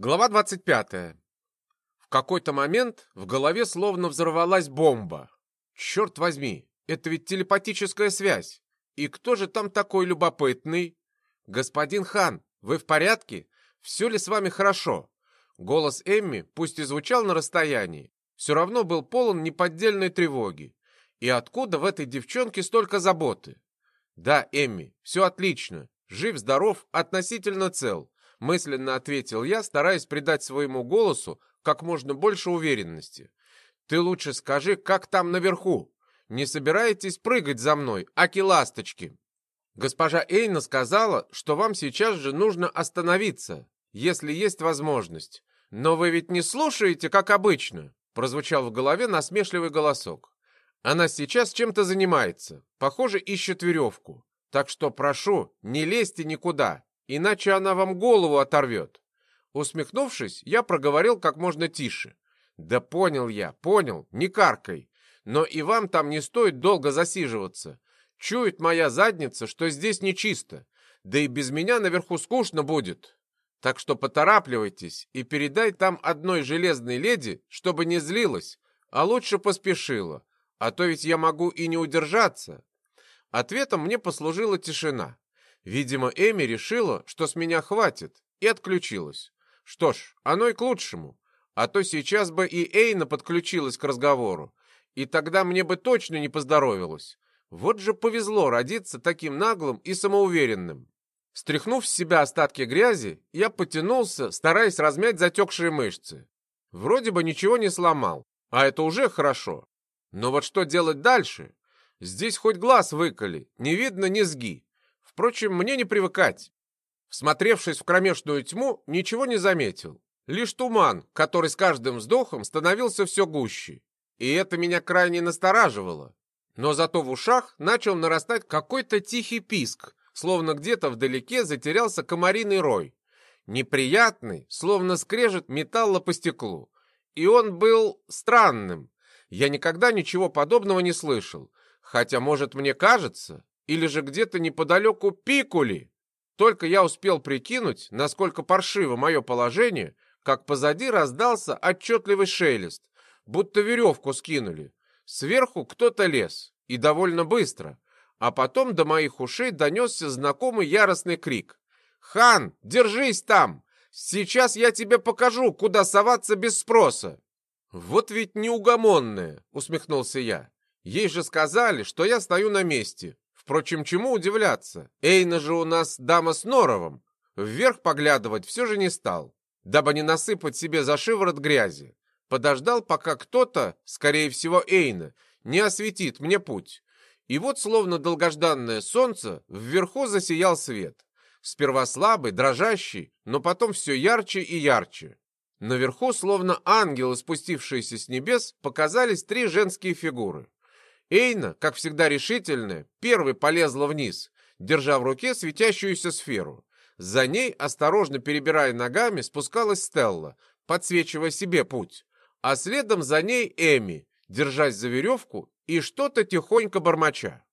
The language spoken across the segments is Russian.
Глава 25. В какой-то момент в голове словно взорвалась бомба. Черт возьми, это ведь телепатическая связь. И кто же там такой любопытный? Господин Хан, вы в порядке? Все ли с вами хорошо? Голос Эмми, пусть и звучал на расстоянии, все равно был полон неподдельной тревоги. И откуда в этой девчонке столько заботы? Да, Эмми, все отлично. Жив-здоров, относительно цел мысленно ответил я, стараясь придать своему голосу как можно больше уверенности. Ты лучше скажи, как там наверху? Не собираетесь прыгать за мной, аки-ласточки? Госпожа Эйна сказала, что вам сейчас же нужно остановиться, если есть возможность. Но вы ведь не слушаете, как обычно, прозвучал в голове насмешливый голосок. Она сейчас чем-то занимается, похоже, ищет веревку. Так что прошу, не лезьте никуда, иначе она вам голову оторвет. Усмехнувшись, я проговорил как можно тише. Да понял я, понял, не каркай. Но и вам там не стоит долго засиживаться. Чует моя задница, что здесь нечисто. Да и без меня наверху скучно будет. Так что поторапливайтесь и передай там одной железной леди, чтобы не злилась, а лучше поспешила. А то ведь я могу и не удержаться. Ответом мне послужила тишина. Видимо, Эми решила, что с меня хватит, и отключилась. Что ж, оно и к лучшему. А то сейчас бы и Эйна подключилась к разговору, и тогда мне бы точно не поздоровилось. Вот же повезло родиться таким наглым и самоуверенным. Стряхнув с себя остатки грязи, я потянулся, стараясь размять затекшие мышцы. Вроде бы ничего не сломал, а это уже хорошо. Но вот что делать дальше? Здесь хоть глаз выколи, не видно низги. Впрочем, мне не привыкать. Всмотревшись в кромешную тьму, ничего не заметил. Лишь туман, который с каждым вздохом становился все гуще. И это меня крайне настораживало. Но зато в ушах начал нарастать какой-то тихий писк, словно где-то вдалеке затерялся комариный рой. Неприятный, словно скрежет металла по стеклу. И он был странным. Я никогда ничего подобного не слышал. Хотя, может, мне кажется, или же где-то неподалеку пикули. Только я успел прикинуть, насколько паршиво мое положение, как позади раздался отчетливый шелест, будто веревку скинули. Сверху кто-то лез, и довольно быстро. А потом до моих ушей донесся знакомый яростный крик. «Хан, держись там! Сейчас я тебе покажу, куда соваться без спроса!» «Вот ведь неугомонная!» — усмехнулся я. «Ей же сказали, что я стою на месте. Впрочем, чему удивляться? Эйна же у нас дама с норовом. Вверх поглядывать все же не стал, дабы не насыпать себе за шиворот грязи. Подождал, пока кто-то, скорее всего Эйна, не осветит мне путь. И вот, словно долгожданное солнце, вверху засиял свет. Сперва слабый, дрожащий, но потом все ярче и ярче. Наверху, словно ангелы, спустившиеся с небес, показались три женские фигуры. Эйна, как всегда решительная, первой полезла вниз, держа в руке светящуюся сферу. За ней, осторожно перебирая ногами, спускалась Стелла, подсвечивая себе путь. А следом за ней Эми, держась за веревку и что-то тихонько бормоча.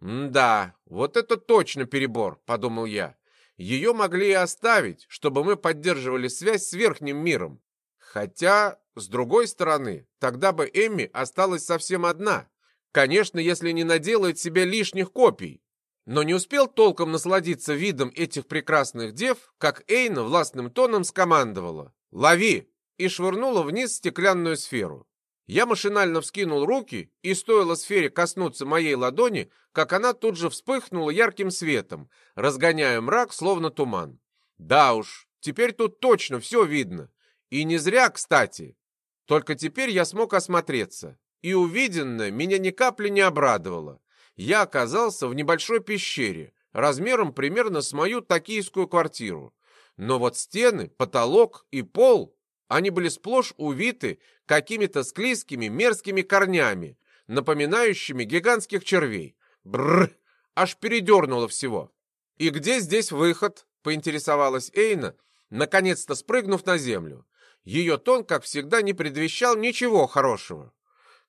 «Да, вот это точно перебор», — подумал я. «Ее могли и оставить, чтобы мы поддерживали связь с верхним миром. Хотя, с другой стороны, тогда бы Эми осталась совсем одна, Конечно, если не наделает себе лишних копий. Но не успел толком насладиться видом этих прекрасных дев, как Эйна властным тоном скомандовала «Лови!» и швырнула вниз стеклянную сферу. Я машинально вскинул руки, и стоило сфере коснуться моей ладони, как она тут же вспыхнула ярким светом, разгоняя мрак, словно туман. Да уж, теперь тут точно все видно. И не зря, кстати. Только теперь я смог осмотреться и увиденное меня ни капли не обрадовало. Я оказался в небольшой пещере, размером примерно с мою токийскую квартиру. Но вот стены, потолок и пол, они были сплошь увиты какими-то склизкими мерзкими корнями, напоминающими гигантских червей. Бррр, аж передернуло всего. «И где здесь выход?» — поинтересовалась Эйна, наконец-то спрыгнув на землю. Ее тон, как всегда, не предвещал ничего хорошего.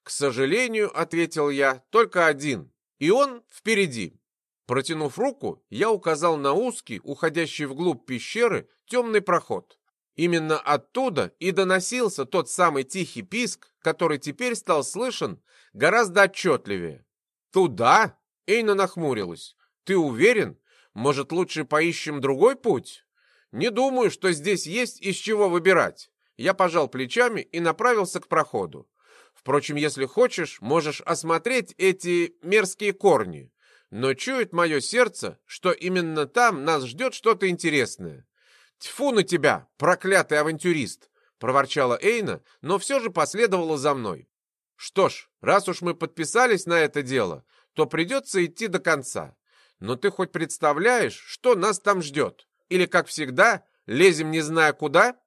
«К сожалению, — ответил я, — только один, и он впереди». Протянув руку, я указал на узкий, уходящий вглубь пещеры, темный проход. Именно оттуда и доносился тот самый тихий писк, который теперь стал слышен гораздо отчетливее. «Туда?» — Эйна нахмурилась. «Ты уверен? Может, лучше поищем другой путь?» «Не думаю, что здесь есть из чего выбирать». Я пожал плечами и направился к проходу. Впрочем, если хочешь, можешь осмотреть эти мерзкие корни. Но чует мое сердце, что именно там нас ждет что-то интересное. «Тьфу на тебя, проклятый авантюрист!» — проворчала Эйна, но все же последовала за мной. «Что ж, раз уж мы подписались на это дело, то придется идти до конца. Но ты хоть представляешь, что нас там ждет? Или, как всегда, лезем не зная куда?»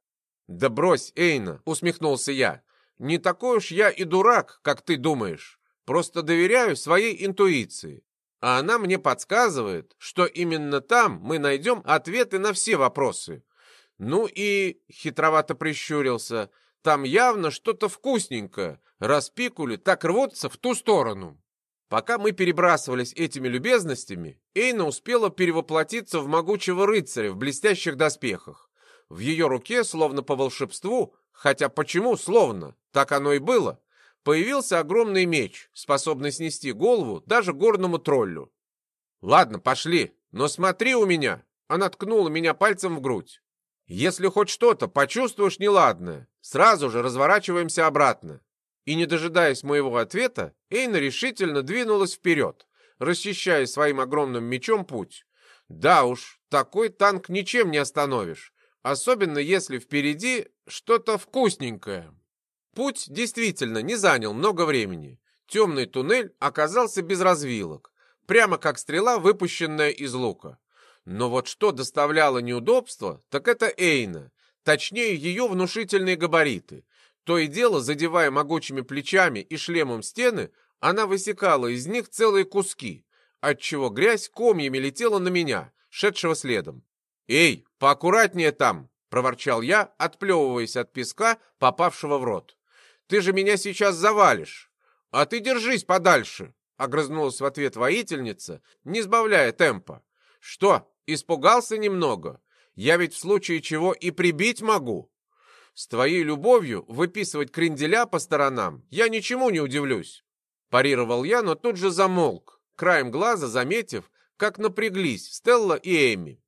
«Да брось, Эйна!» — усмехнулся я. Не такой уж я и дурак, как ты думаешь. Просто доверяю своей интуиции. А она мне подсказывает, что именно там мы найдем ответы на все вопросы. Ну и, хитровато прищурился, там явно что-то вкусненькое, раз пикули так рвутся в ту сторону. Пока мы перебрасывались этими любезностями, Эйна успела перевоплотиться в могучего рыцаря в блестящих доспехах. В ее руке, словно по волшебству, Хотя почему словно? Так оно и было. Появился огромный меч, способный снести голову даже горному троллю. «Ладно, пошли, но смотри у меня!» Она ткнула меня пальцем в грудь. «Если хоть что-то почувствуешь неладное, сразу же разворачиваемся обратно». И не дожидаясь моего ответа, Эйна решительно двинулась вперед, расчищая своим огромным мечом путь. Да уж, такой танк ничем не остановишь особенно если впереди что-то вкусненькое. Путь действительно не занял много времени. Темный туннель оказался без развилок, прямо как стрела, выпущенная из лука. Но вот что доставляло неудобства, так это Эйна, точнее ее внушительные габариты. То и дело, задевая могучими плечами и шлемом стены, она высекала из них целые куски, отчего грязь комьями летела на меня, шедшего следом. «Эй, поаккуратнее там!» — проворчал я, отплевываясь от песка, попавшего в рот. «Ты же меня сейчас завалишь!» «А ты держись подальше!» — огрызнулась в ответ воительница, не сбавляя темпа. «Что, испугался немного? Я ведь в случае чего и прибить могу!» «С твоей любовью выписывать кренделя по сторонам я ничему не удивлюсь!» Парировал я, но тут же замолк, краем глаза заметив, как напряглись Стелла и Эми.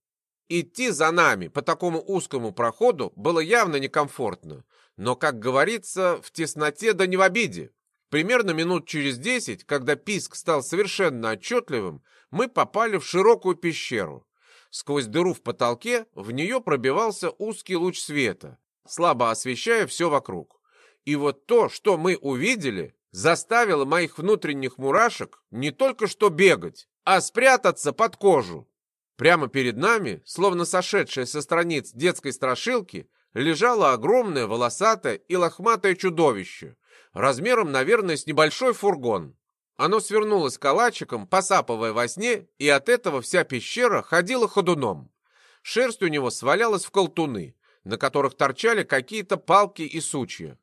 Идти за нами по такому узкому проходу было явно некомфортно, но, как говорится, в тесноте да не в обиде. Примерно минут через десять, когда писк стал совершенно отчетливым, мы попали в широкую пещеру. Сквозь дыру в потолке в нее пробивался узкий луч света, слабо освещая все вокруг. И вот то, что мы увидели, заставило моих внутренних мурашек не только что бегать, а спрятаться под кожу. Прямо перед нами, словно сошедшее со страниц детской страшилки, лежало огромное волосатое и лохматое чудовище, размером, наверное, с небольшой фургон. Оно свернулось калачиком, посапывая во сне, и от этого вся пещера ходила ходуном. Шерсть у него свалялась в колтуны, на которых торчали какие-то палки и сучья.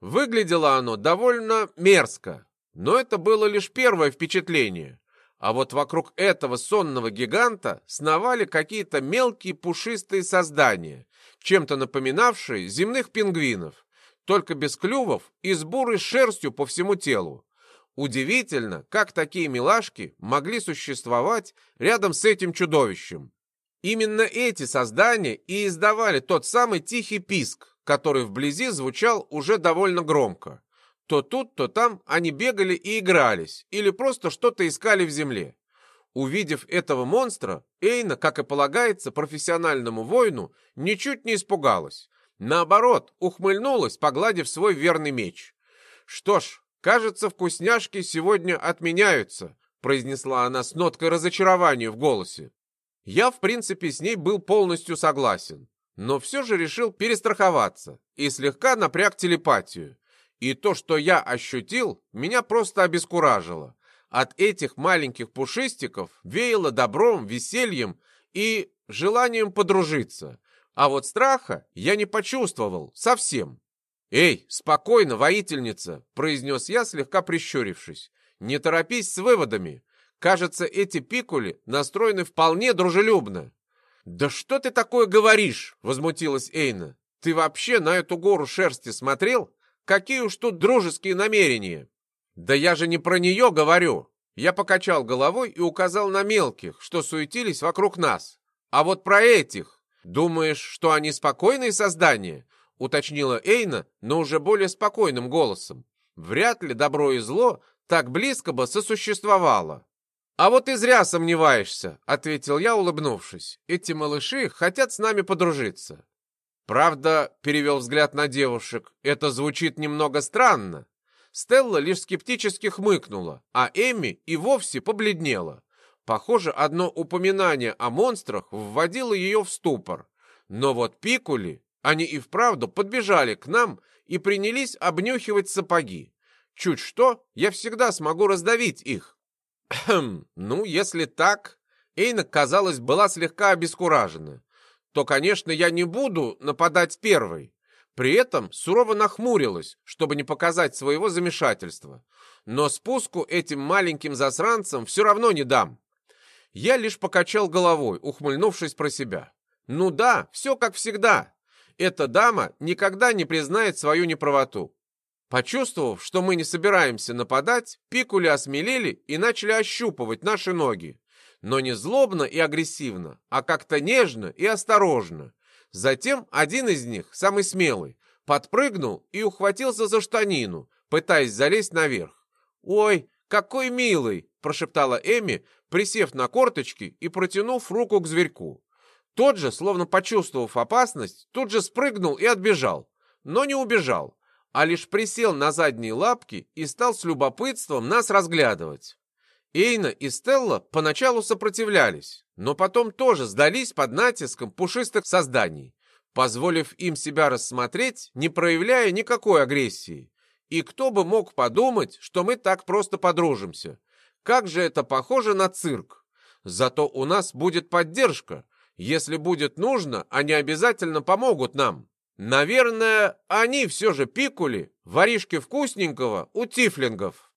Выглядело оно довольно мерзко, но это было лишь первое впечатление. А вот вокруг этого сонного гиганта сновали какие-то мелкие пушистые создания, чем-то напоминавшие земных пингвинов, только без клювов и с бурой шерстью по всему телу. Удивительно, как такие милашки могли существовать рядом с этим чудовищем. Именно эти создания и издавали тот самый тихий писк, который вблизи звучал уже довольно громко. То тут, то там они бегали и игрались, или просто что-то искали в земле. Увидев этого монстра, Эйна, как и полагается профессиональному воину, ничуть не испугалась. Наоборот, ухмыльнулась, погладив свой верный меч. «Что ж, кажется, вкусняшки сегодня отменяются», произнесла она с ноткой разочарования в голосе. Я, в принципе, с ней был полностью согласен, но все же решил перестраховаться и слегка напряг телепатию. И то, что я ощутил, меня просто обескуражило. От этих маленьких пушистиков веяло добром, весельем и желанием подружиться. А вот страха я не почувствовал совсем. «Эй, спокойно, воительница!» — произнес я, слегка прищурившись. «Не торопись с выводами. Кажется, эти пикули настроены вполне дружелюбно». «Да что ты такое говоришь?» — возмутилась Эйна. Ты вообще на эту гору шерсти смотрел? Какие уж тут дружеские намерения!» «Да я же не про нее говорю!» Я покачал головой и указал на мелких, что суетились вокруг нас. «А вот про этих! Думаешь, что они спокойные создания?» уточнила Эйна, но уже более спокойным голосом. «Вряд ли добро и зло так близко бы сосуществовало». «А вот и зря сомневаешься», — ответил я, улыбнувшись. «Эти малыши хотят с нами подружиться». «Правда», — перевел взгляд на девушек, — «это звучит немного странно». Стелла лишь скептически хмыкнула, а Эми и вовсе побледнела. Похоже, одно упоминание о монстрах вводило ее в ступор. Но вот пикули, они и вправду подбежали к нам и принялись обнюхивать сапоги. Чуть что, я всегда смогу раздавить их. Хм, ну, если так... Эйна, казалось, была слегка обескуражена. То, конечно, я не буду нападать первой. При этом сурово нахмурилась, чтобы не показать своего замешательства. Но спуску этим маленьким засранцам все равно не дам. Я лишь покачал головой, ухмыльнувшись про себя. Ну да, все как всегда. Эта дама никогда не признает свою неправоту. Почувствовав, что мы не собираемся нападать, пикули осмелели и начали ощупывать наши ноги. Но не злобно и агрессивно, а как-то нежно и осторожно. Затем один из них, самый смелый, подпрыгнул и ухватился за штанину, пытаясь залезть наверх. «Ой, какой милый!» – прошептала Эми, присев на корточки и протянув руку к зверьку. Тот же, словно почувствовав опасность, тут же спрыгнул и отбежал, но не убежал а лишь присел на задние лапки и стал с любопытством нас разглядывать. Эйна и Стелла поначалу сопротивлялись, но потом тоже сдались под натиском пушистых созданий, позволив им себя рассмотреть, не проявляя никакой агрессии. И кто бы мог подумать, что мы так просто подружимся? Как же это похоже на цирк! Зато у нас будет поддержка. Если будет нужно, они обязательно помогут нам. Наверное, они все же пикули воришки вкусненького у тифлингов.